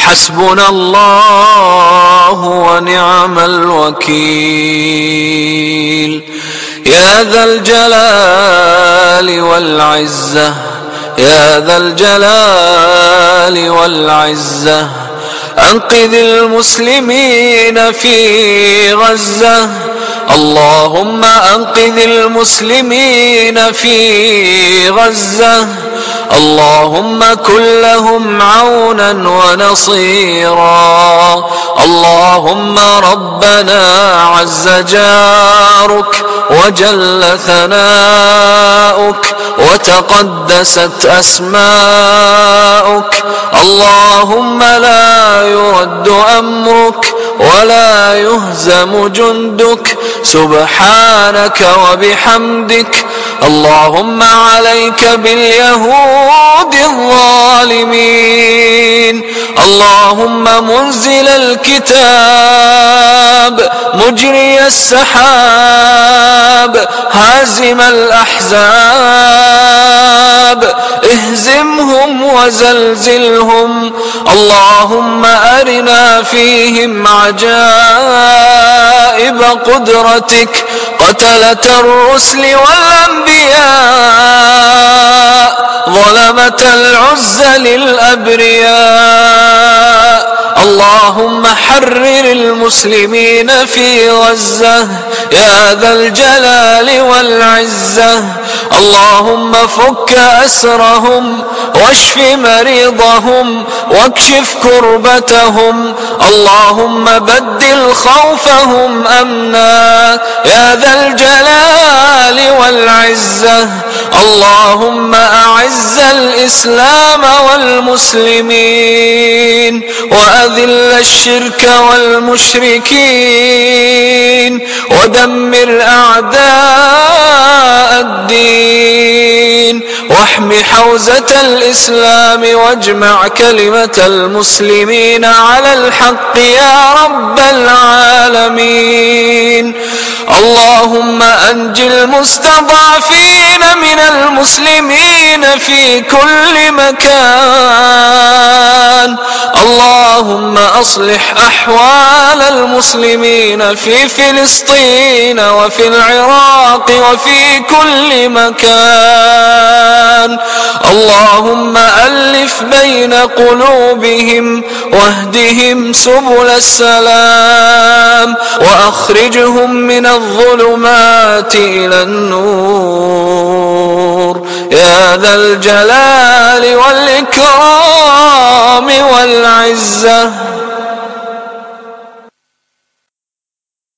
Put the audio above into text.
حسبنا الله ونعم الوكيل. يا ذا الجلال والعزة يا ذا الجلال والعزة أنقذ المسلمين في غزة. اللهم أنقذ المسلمين في غزة. اللهم كن لهم عونا ونصيرا. اللهم ربنا عز جارك وجل ثناؤك وتقدست أسماؤك. اللهم لا يرد أمرك ولا يهزم جندك. سبحانك وبحمدك اللهم عليك باليهود الظالمين اللهم منزل الكتاب مجري السحاب هازم الأحزاب اهزمهم وزلزلهم. اللهم أرنا فيهم عجائب قدرتك. قتلة الرسل والأنبياء ظلمة العز للأبرياء. اللهم حرر المسلمين في غزة. يا ذا الجلال والعزة. اللهم فك أسرهم واشف مريضهم واكشف كربتهم اللهم بدل خوفهم أمنا يا ذا الجلال والعزة اللهم أعز الإسلام والمسلمين وأذل الشرك والمشركين ودمر أعداء حوزة الإسلام واجمع كلمة المسلمين على الحق يا رب العالمين. اللهم أنج المستضعفين من المسلمين في كل مكان. اللهم أصلح أحوال المسلمين في فلسطين وفي العراق وفي كل مكان. اللهم بين قلوبهم واهدهم سبل السلام وأخرجهم من الظلمات إلى النور. يا ذا الجلال والإكرام والعزة.